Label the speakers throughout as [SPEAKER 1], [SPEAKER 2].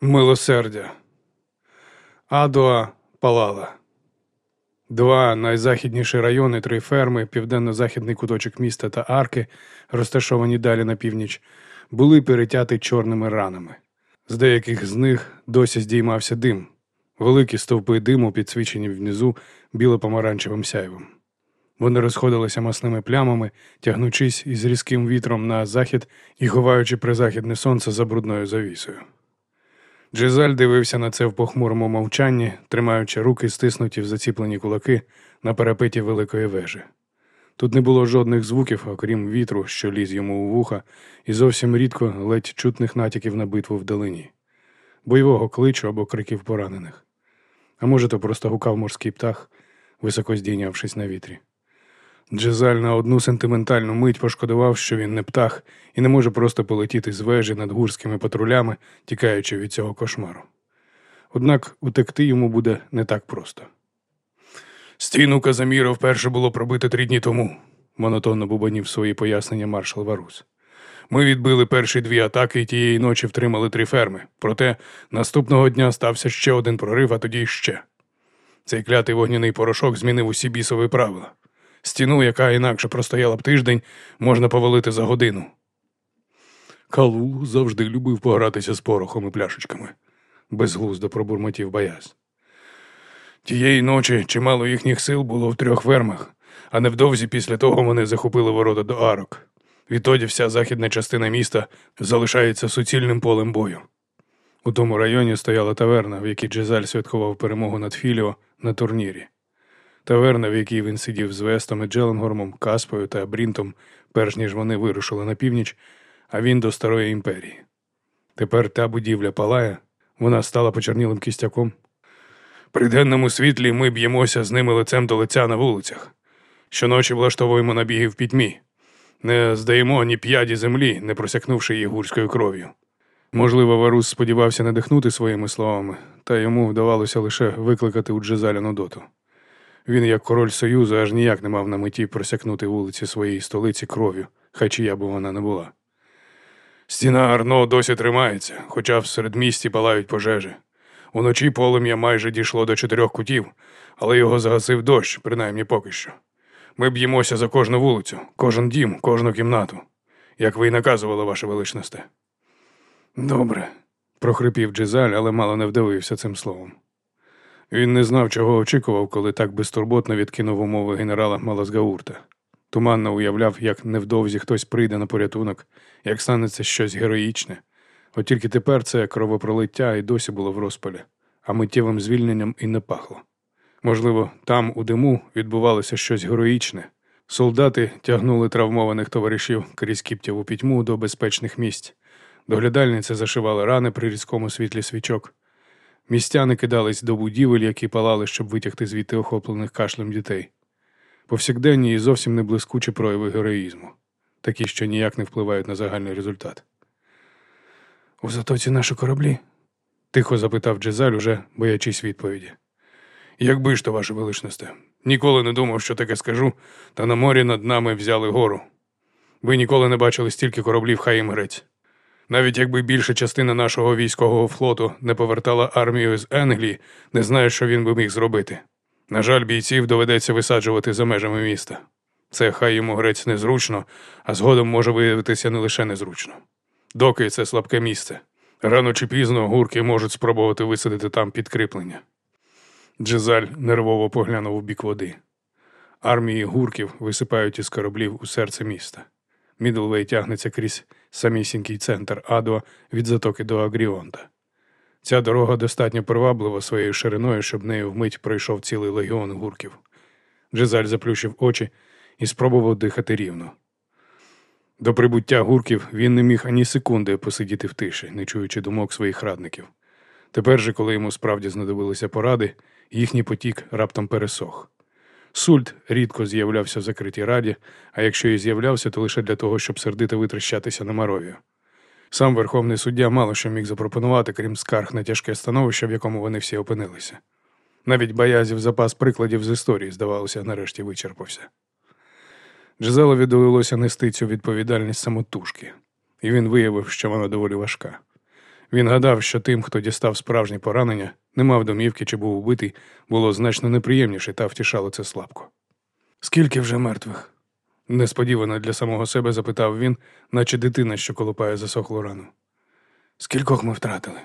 [SPEAKER 1] Милосердя. Адуа палала. Два найзахідніші райони, три ферми, південно-західний куточок міста та арки, розташовані далі на північ, були перетяти чорними ранами. З деяких з них досі здіймався дим, великі стовпи диму, підсвічені внизу біло-помаранчевим сяйвом. Вони розходилися масними плямами, тягнучись із різким вітром на захід і ховаючи призахідне сонце за брудною завісою. Джизаль дивився на це в похмурому мовчанні, тримаючи руки, стиснуті в заціплені кулаки на парапеті великої вежі. Тут не було жодних звуків, окрім вітру, що ліз йому у вуха, і зовсім рідко ледь чутних натяків на битву вдалині, бойового кличу або криків поранених. А може, то просто гукав морський птах, високо здійнявшись на вітрі. Джезаль на одну сентиментальну мить пошкодував, що він не птах і не може просто полетіти з вежі над гурськими патрулями, тікаючи від цього кошмару. Однак утекти йому буде не так просто. Стіну Казаміра вперше було пробито три дні тому, монотонно бубанів свої пояснення маршал Варус. Ми відбили перші дві атаки і тієї ночі втримали три ферми. Проте наступного дня стався ще один прорив, а тоді ще. Цей клятий вогняний порошок змінив усі бісові правила. Стіну, яка інакше простояла б тиждень, можна повалити за годину. Калул завжди любив погратися з порохом і пляшечками, безглуздо пробурмотів Баяз. Тієї ночі чимало їхніх сил було в трьох фермах, а невдовзі після того вони захопили ворота до арок. Відтоді вся західна частина міста залишається суцільним полем бою. У тому районі стояла таверна, в якій Джезаль святкував перемогу над Філіо на турнірі. Таверна, в якій він сидів з Вестом і Джеленгормом, Каспою та Брінтом, перш ніж вони вирушили на північ, а він до Старої імперії. Тепер та будівля палає, вона стала почернілим кістяком. При денному світлі ми б'ємося з ними лицем до лиця на вулицях. Щоночі влаштовуємо набіги в пітьмі. Не здаємо ні п'яді землі, не просякнувши її гурською кров'ю. Можливо, Варус сподівався надихнути своїми словами, та йому вдавалося лише викликати у Джезаля Нудоту. Він, як король Союзу, аж ніяк не мав на меті просякнути вулиці своєї столиці кров'ю, хай чия б вона не була. Стіна Арно досі тримається, хоча в середмісті палають пожежі. Уночі полум'я майже дійшло до чотирьох кутів, але його загасив дощ, принаймні поки що. Ми б'ємося за кожну вулицю, кожен дім, кожну кімнату, як ви й наказували, ваше величносте. Добре, прохрипів Джизаль, але мало не вдавився цим словом. Він не знав, чого очікував, коли так безтурботно відкинув умови генерала Малазгаурта. Туманно уявляв, як невдовзі хтось прийде на порятунок, як станеться щось героїчне. От тільки тепер це кровопролиття і досі було в розпалі, а миттєвим звільненням і не пахло. Можливо, там, у диму, відбувалося щось героїчне. Солдати тягнули травмованих товаришів крізь кіптяву пітьму до безпечних місць. Доглядальниці зашивали рани при різкому світлі свічок. Містяни кидались до будівель, які палали, щоб витягти звідти охоплених кашлем дітей. Повсякденні і зовсім не блискучі прояви героїзму, такі, що ніяк не впливають на загальний результат. У затоці наші кораблі? тихо запитав Джезаль, уже боячись відповіді. Якби ж то, ваше величносте, ніколи не думав, що таке скажу, та на морі над нами взяли гору. Ви ніколи не бачили стільки кораблів, хай їм грець. Навіть якби більша частина нашого військового флоту не повертала армію з Енглії, не знаю, що він би міг зробити. На жаль, бійців доведеться висаджувати за межами міста. Це хай йому грець незручно, а згодом може виявитися не лише незручно. Доки це слабке місце. Рано чи пізно гурки можуть спробувати висадити там підкріплення. Джезаль нервово поглянув у бік води. Армії гурків висипають із кораблів у серце міста. Мідлвей тягнеться крізь самісінький центр Адо від затоки до Агріонта. Ця дорога достатньо приваблива своєю шириною, щоб нею вмить пройшов цілий легіон гурків. Джезаль заплющив очі і спробував дихати рівно. До прибуття гурків він не міг ані секунди посидіти в тиші, не чуючи думок своїх радників. Тепер же, коли йому справді знадобилися поради, їхній потік раптом пересох. Сульт рідко з'являвся в закритій раді, а якщо і з'являвся, то лише для того, щоб сердито витріщатися на Маровію. Сам верховний суддя мало що міг запропонувати, крім скарг на тяжке становище, в якому вони всі опинилися. Навіть боязів запас прикладів з історії, здавалося, нарешті вичерпався. Джезелові довелося нести цю відповідальність самотужки, і він виявив, що вона доволі важка. Він гадав, що тим, хто дістав справжні поранення, не мав домівки чи був убитий, було значно неприємніше та втішало це слабко. Скільки вже мертвих? несподівано для самого себе запитав він, наче дитина, що колупає засохлу рану. Скількох ми втратили?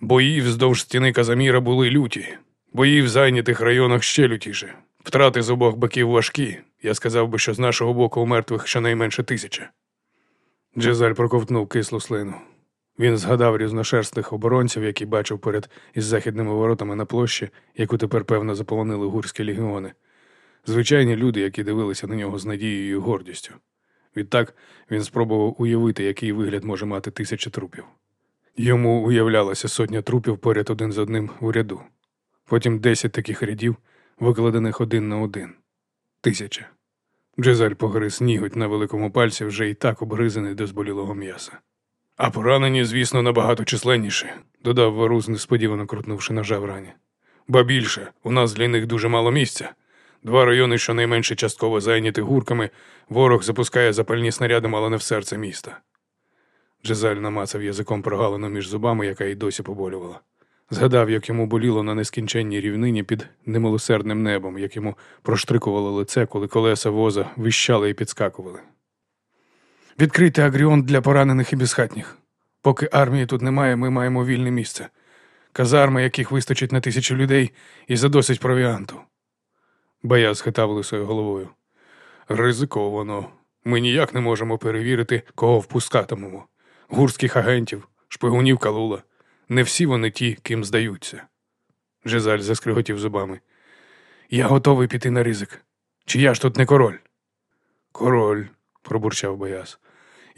[SPEAKER 1] Бої вздовж стіни Казаміра були люті, бої в зайнятих районах ще лютіше. Втрати з обох боків важкі. Я сказав би, що з нашого боку у мертвих щонайменше тисяча. Джезаль проковтнув кислу слину. Він згадав різношерстних оборонців, які бачив поряд із західними воротами на площі, яку тепер, певно, заполонили гурські легіони. Звичайні люди, які дивилися на нього з надією і гордістю. Відтак він спробував уявити, який вигляд може мати тисяча трупів. Йому уявлялося сотня трупів поряд один з одним у ряду. Потім десять таких рядів, викладених один на один. Тисяча. Джезаль погриз ніготь на великому пальці вже і так обгризаний до зболілого м'яса. А поранені, звісно, набагато численніше, додав Варус, несподівано крутнувши ножа в рані. Ба більше, у нас для них дуже мало місця. Два райони, щонайменше частково зайняті гурками, ворог запускає запальні снаряди мало не в серце міста. Джезаль намацав язиком прогалину між зубами, яка й досі поболювала. Згадав, як йому боліло на нескінченній рівнині під немилосердним небом, як йому проштрикувало лице, коли колеса воза вищали і підскакували. Відкрийте агріон для поранених і безхатніх. Поки армії тут немає, ми маємо вільне місце. Казарми, яких вистачить на тисячу людей, і задосить провіанту. Бая схитав лисою головою. Ризиковано. Ми ніяк не можемо перевірити, кого впускатимемо. Гурських агентів, шпигунів Калула. Не всі вони ті, ким здаються. Жезаль заскриготів зубами. Я готовий піти на ризик. Чи я ж тут не король? Король, пробурчав Бояс.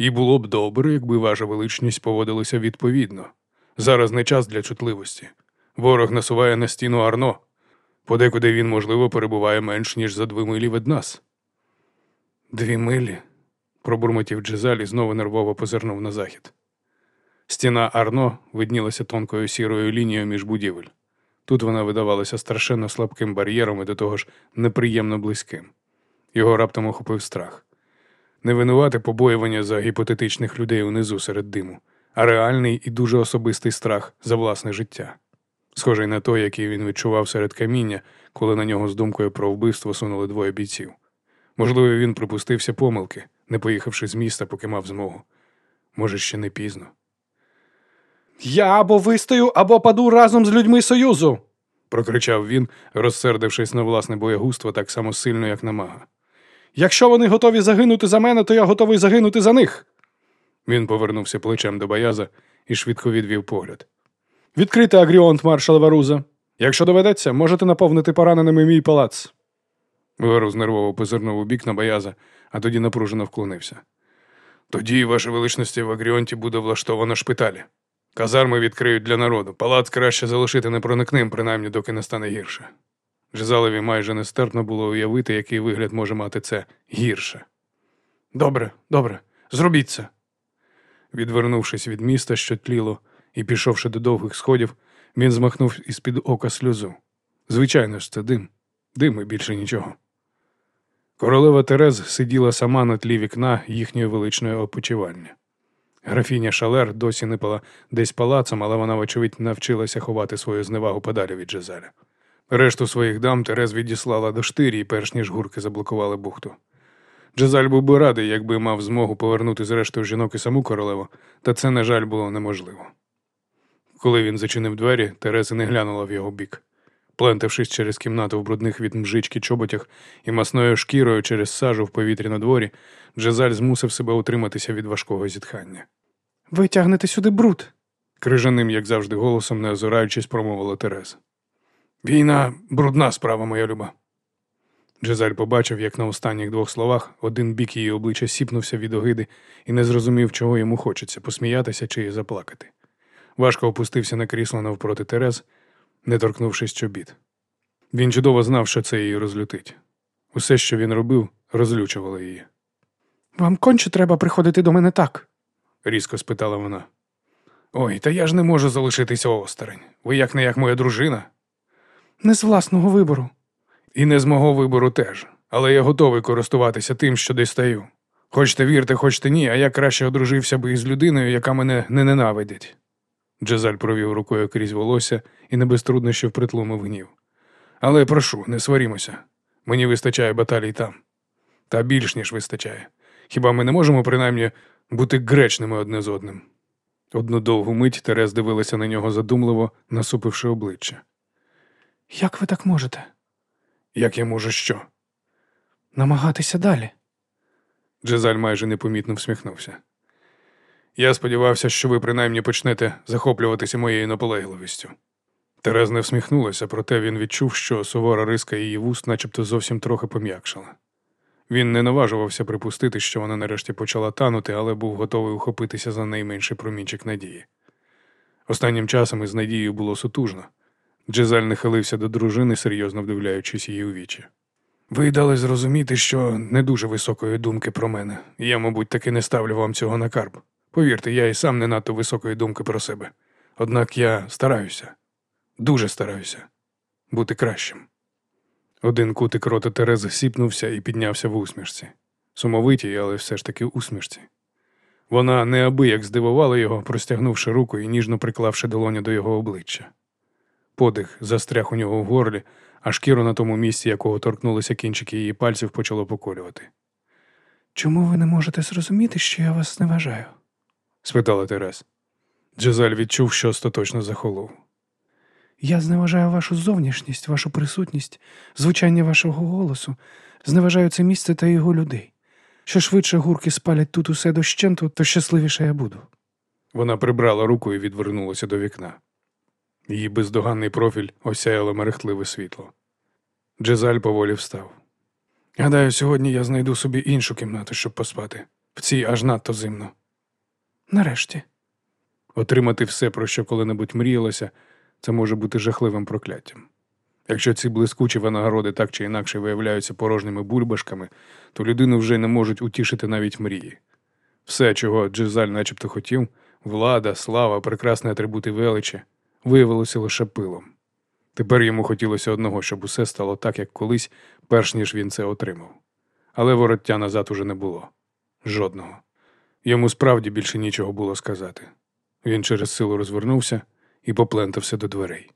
[SPEAKER 1] І було б добре, якби ваша величність поводилася відповідно. Зараз не час для чутливості. Ворог насуває на стіну Арно. Подекуди він, можливо, перебуває менш, ніж за дві милі від нас. Дві милі? пробурмотів Джезаль і знову нервово позирнув на захід. Стіна Арно виднілася тонкою сірою лінією між будівель. Тут вона видавалася страшенно слабким бар'єром і до того ж неприємно близьким. Його раптом охопив страх. Не винувати побоювання за гіпотетичних людей унизу серед диму, а реальний і дуже особистий страх за власне життя, схожий на той, який він відчував серед каміння, коли на нього з думкою про вбивство сунули двоє бійців. Можливо, він припустився помилки, не поїхавши з міста, поки мав змогу. Може, ще не пізно.
[SPEAKER 2] Я або вистою, або паду разом з людьми Союзу.
[SPEAKER 1] прокричав він, розсердившись на власне боягузтво так само сильно, як на мага.
[SPEAKER 2] Якщо вони готові загинути за мене, то я готовий загинути за них.
[SPEAKER 1] Він повернувся плечем до Бояза і швидко відвів погляд.
[SPEAKER 2] Відкрити агріонт, маршал Варуза. Якщо доведеться, можете наповнити пораненими мій палац.
[SPEAKER 1] Варуз нервово позирнув у бік на Бояза, а тоді напружено вклонився. Тоді, ваше величності, в Агріонті буде влаштовано шпиталі. Казарми відкриють для народу. Палац краще залишити непроникним, принаймні, доки не стане гірше. Жизалеві майже нестерпно було уявити, який вигляд може мати це гірше. Добре, добре, зробіть це. Відвернувшись від міста, що тліло, і пішовши до довгих сходів, він змахнув із-під ока сльозу. Звичайно ж, це дим. Дим і більше нічого. Королева Терез сиділа сама на тлі вікна їхньої величної опочивання. Графіня Шалер досі нипала десь палацом, але вона, вочевидь, навчилася ховати свою зневагу подалі від Джезаля. Решту своїх дам Терез відіслала до штирі, перш ніж гурки заблокували бухту. Джезаль був би радий, якби мав змогу повернути зрештою жінок і саму королеву, та це, на жаль, було неможливо. Коли він зачинив двері, Тереза не глянула в його бік. Плентавшись через кімнату в брудних від мжички чоботях і масною шкірою через сажу в повітрі на дворі, Джезаль змусив себе утриматися від важкого зітхання.
[SPEAKER 2] Ви тягнете сюди бруд.
[SPEAKER 1] Крижаним, як завжди, голосом, не озираючись, промовила Тереза. Війна брудна справа, моя люба. Джезаль побачив, як на останніх двох словах один бік її обличчя сіпнувся від огиди і не зрозумів, чого йому хочеться посміятися чи заплакати. Важко опустився на крісло навпроти Терез, не торкнувшись чобіт. Він чудово знав, що це її розлютить. Усе, що він робив, розлючувало її.
[SPEAKER 2] Вам конче треба приходити до мене так.
[SPEAKER 1] різко спитала вона. Ой, та я ж не можу залишитися осторонь. Ви як не як моя дружина.
[SPEAKER 2] Не з власного вибору.
[SPEAKER 1] І не з мого вибору теж, але я готовий користуватися тим, що дістаю. Хочете вірте, хочете ні, а я краще одружився би із людиною, яка мене не ненавидить. Джезаль провів рукою крізь волосся і не без труднощів притлумив гнів. Але прошу, не сварімося. Мені вистачає баталій там. Та більш ніж вистачає. Хіба ми не можемо принаймні бути гречними одне з одним? Одну довгу мить Терез дивилася на нього задумливо, насупивши обличчя.
[SPEAKER 2] Як ви так можете?
[SPEAKER 1] Як я можу що?
[SPEAKER 2] Намагатися далі.
[SPEAKER 1] Джезаль майже непомітно всміхнувся. Я сподівався, що ви принаймні почнете захоплюватися моєю наполегливістю. Терез не всміхнулася, проте він відчув, що сувора риска її вуст начебто зовсім трохи пом'якшила. Він не наважувався припустити, що вона нарешті почала танути, але був готовий ухопитися за найменший промінчик надії. Останнім часом із надією було сутужно. Джезаль нахилився до дружини, серйозно вдивляючись її у вічі. Ви дали зрозуміти, що не дуже високої думки про мене. Я, мабуть, таки не ставлю вам цього на карб. Повірте, я і сам не надто високої думки про себе. Однак я стараюся, дуже стараюся бути кращим. Один кутик рота Терези сіпнувся і піднявся в усмішці. Сумовитій, але все ж таки усмішці. Вона неабияк здивувала його, простягнувши руку і ніжно приклавши долоню до його обличчя. Подих застряг у нього в горлі, а шкіру на тому місці, якого торкнулися кінчики її пальців, почало поколювати.
[SPEAKER 2] Чому ви не можете зрозуміти, що я вас зневажаю?
[SPEAKER 1] спитала Терес. Джезаль відчув, що остаточно захолов.
[SPEAKER 2] Я зневажаю вашу зовнішність, вашу присутність, звучання вашого голосу, зневажаю це місце та його людей. Що швидше гурки спалять тут усе дощенту, то щасливіше я буду.
[SPEAKER 1] Вона прибрала руку і відвернулася до вікна. Її бездоганний профіль осяяло мерехтливе світло. Джезаль поволі встав. Гадаю, сьогодні я знайду собі іншу кімнату, щоб поспати. В цій аж надто зимно.
[SPEAKER 2] Нарешті.
[SPEAKER 1] Отримати все, про що коли-небудь мріялося, це може бути жахливим прокляттям. Якщо ці блискучі винагороди так чи інакше виявляються порожніми бульбашками, то людину вже не можуть утішити навіть мрії. Все, чого Джезаль начебто хотів, влада, слава, прекрасні атрибути величі, виявилося лише пилом. Тепер йому хотілося одного, щоб усе стало так, як колись, перш ніж він це отримав. Але вороття назад уже не було. Жодного. Йому справді більше нічого було сказати. Він через силу розвернувся і поплентався до дверей.